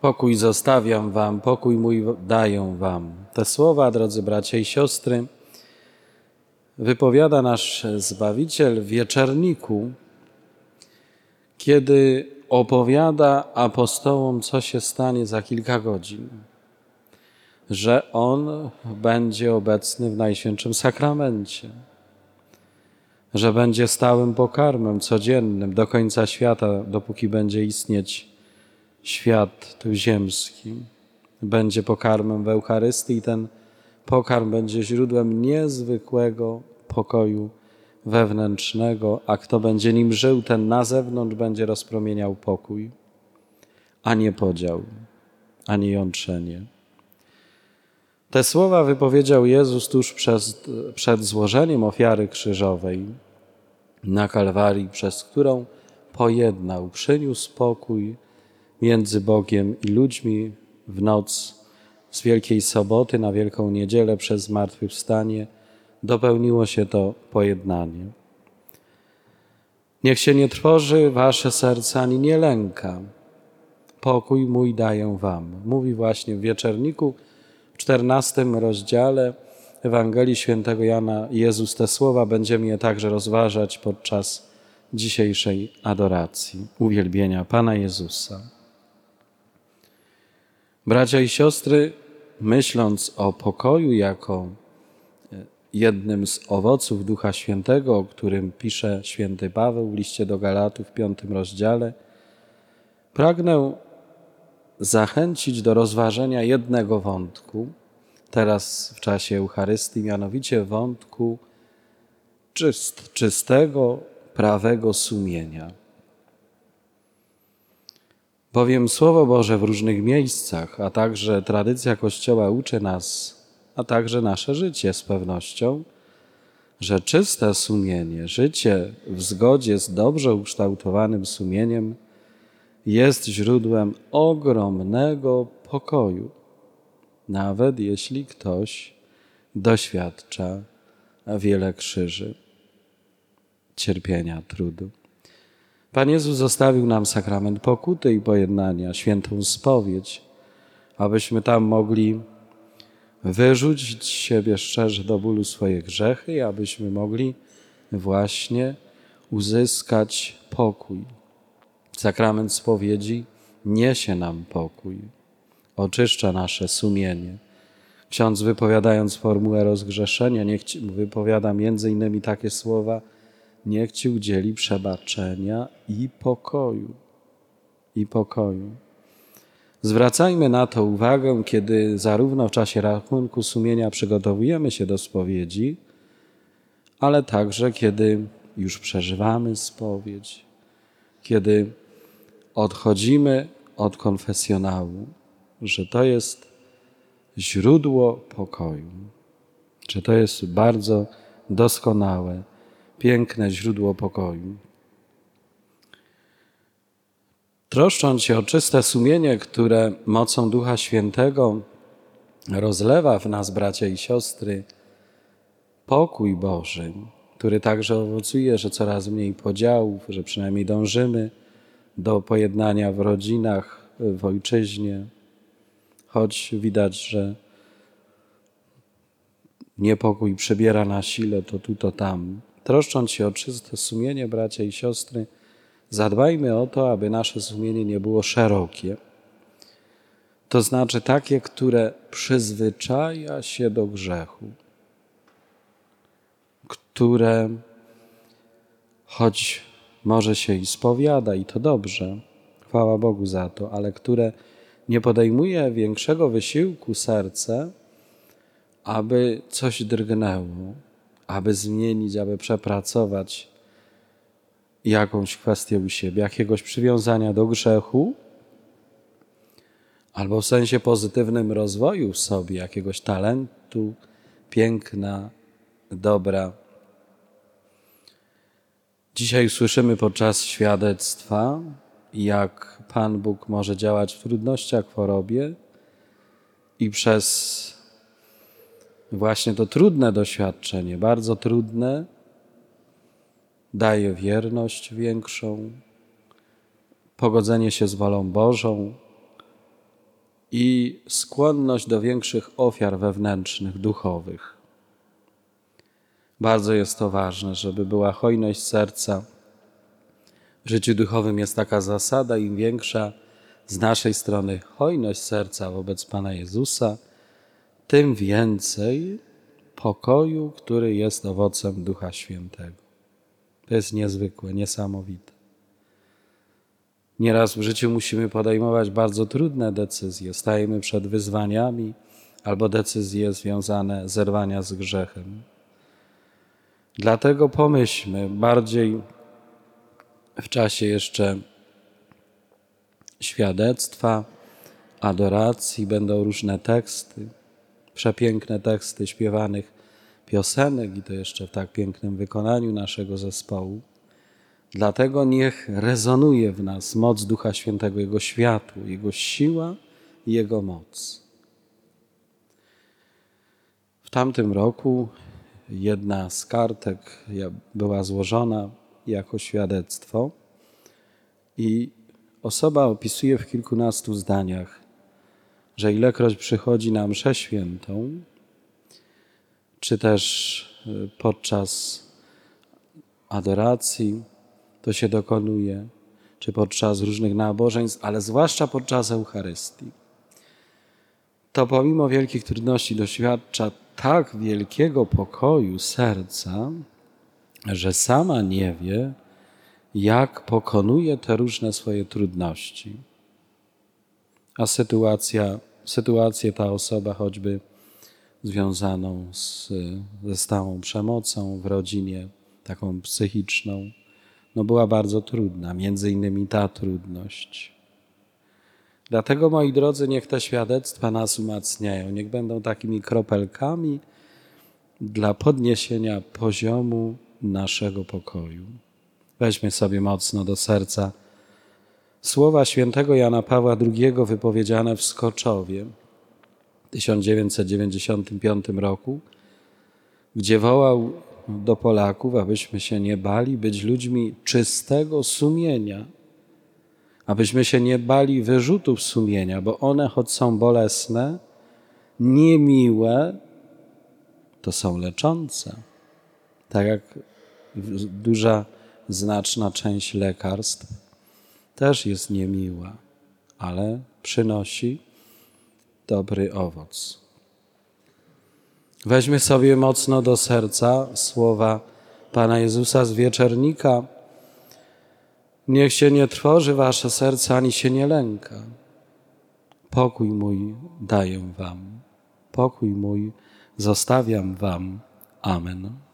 Pokój zostawiam wam, pokój mój daję wam. Te słowa, drodzy bracia i siostry, wypowiada nasz Zbawiciel w wieczerniku, kiedy opowiada apostołom, co się stanie za kilka godzin. Że On będzie obecny w Najświętszym Sakramencie, że będzie stałym pokarmem codziennym do końca świata, dopóki będzie istnieć świat tu ziemski. Będzie pokarmem w Eucharystii i ten pokarm będzie źródłem niezwykłego pokoju wewnętrznego, a kto będzie nim żył, ten na zewnątrz będzie rozpromieniał pokój, a nie podział, a nie jątrzenie. Te słowa wypowiedział Jezus tuż przed, przed złożeniem ofiary krzyżowej na Kalwarii, przez którą pojednał, przyniósł pokój między Bogiem i ludźmi w noc z Wielkiej Soboty na Wielką Niedzielę przez zmartwychwstanie dopełniło się to pojednanie. Niech się nie trwoży wasze serce ani nie lęka. Pokój mój daję wam. Mówi właśnie w wieczerniku w czternastym rozdziale Ewangelii Świętego Jana Jezus te słowa będziemy je także rozważać podczas dzisiejszej adoracji, uwielbienia Pana Jezusa. Bracia i siostry, myśląc o pokoju jako e, jednym z owoców Ducha Świętego, o którym pisze święty Paweł w liście do Galatów w piątym rozdziale, pragnę zachęcić do rozważenia jednego wątku, teraz w czasie Eucharystii, mianowicie wątku czyst, czystego, prawego sumienia. Bowiem Słowo Boże w różnych miejscach, a także tradycja Kościoła uczy nas, a także nasze życie z pewnością, że czyste sumienie, życie w zgodzie z dobrze ukształtowanym sumieniem jest źródłem ogromnego pokoju, nawet jeśli ktoś doświadcza wiele krzyży, cierpienia, trudu. Pan Jezus zostawił nam sakrament pokuty i pojednania, świętą spowiedź, abyśmy tam mogli wyrzucić z siebie szczerze do bólu swoje grzechy i abyśmy mogli właśnie uzyskać pokój. Sakrament spowiedzi niesie nam pokój, oczyszcza nasze sumienie. Ksiądz wypowiadając formułę rozgrzeszenia, niech wypowiada między innymi takie słowa – niech Ci udzieli przebaczenia i pokoju. I pokoju. Zwracajmy na to uwagę, kiedy zarówno w czasie rachunku sumienia przygotowujemy się do spowiedzi, ale także kiedy już przeżywamy spowiedź, kiedy odchodzimy od konfesjonału, że to jest źródło pokoju, że to jest bardzo doskonałe piękne źródło pokoju. Troszcząc się o czyste sumienie, które mocą Ducha Świętego rozlewa w nas, bracia i siostry, pokój Boży, który także owocuje, że coraz mniej podziałów, że przynajmniej dążymy do pojednania w rodzinach, w ojczyźnie, choć widać, że niepokój przybiera na sile to tu, to tam. Troszcząc się o czyste sumienie, bracia i siostry, zadbajmy o to, aby nasze sumienie nie było szerokie. To znaczy takie, które przyzwyczaja się do grzechu, które choć może się i spowiada, i to dobrze, chwała Bogu za to, ale które nie podejmuje większego wysiłku serce, aby coś drgnęło, aby zmienić, aby przepracować jakąś kwestię u siebie, jakiegoś przywiązania do grzechu, albo w sensie pozytywnym rozwoju w sobie, jakiegoś talentu, piękna, dobra. Dzisiaj słyszymy podczas świadectwa, jak Pan Bóg może działać w trudnościach, w chorobie i przez właśnie to trudne doświadczenie, bardzo trudne, daje wierność większą, pogodzenie się z wolą Bożą, i skłonność do większych ofiar wewnętrznych, duchowych. Bardzo jest to ważne, żeby była hojność serca. W życiu duchowym jest taka zasada, im większa z naszej strony hojność serca wobec Pana Jezusa, tym więcej pokoju, który jest owocem Ducha Świętego. To jest niezwykłe, niesamowite. Nieraz w życiu musimy podejmować bardzo trudne decyzje. Stajemy przed wyzwaniami albo decyzje związane z zerwania z grzechem. Dlatego pomyślmy bardziej w czasie jeszcze świadectwa, adoracji, będą różne teksty, przepiękne teksty śpiewanych piosenek i to jeszcze w tak pięknym wykonaniu naszego zespołu. Dlatego niech rezonuje w nas moc Ducha Świętego, Jego światło, Jego siła i Jego moc. W tamtym roku jedna z kartek była złożona jako świadectwo i osoba opisuje w kilkunastu zdaniach, że ilekroć przychodzi na mszę świętą, czy też y, podczas adoracji, to się dokonuje, czy podczas różnych nabożeństw, ale zwłaszcza podczas Eucharystii. To pomimo wielkich trudności doświadcza tak wielkiego pokoju serca, że sama nie wie, jak pokonuje te różne swoje trudności. A sytuacja, sytuację ta osoba choćby związaną z, ze stałą przemocą w rodzinie, taką psychiczną, no była bardzo trudna, między innymi ta trudność. Dlatego, moi drodzy, niech te świadectwa nas umacniają, niech będą takimi kropelkami dla podniesienia poziomu naszego pokoju. Weźmy sobie mocno do serca słowa świętego Jana Pawła II wypowiedziane w Skoczowie w 1995 roku, gdzie wołał do Polaków, abyśmy się nie bali być ludźmi czystego sumienia, abyśmy się nie bali wyrzutów sumienia, bo one, choć są bolesne, niemiłe, to są leczące. Tak jak duża, znaczna część lekarstw też jest niemiła, ale przynosi dobry owoc. Weźmy sobie mocno do serca słowa Pana Jezusa z wieczernika. Niech się nie trwoży wasze serce, ani się nie lęka. Pokój mój daję wam, pokój mój zostawiam wam. Amen.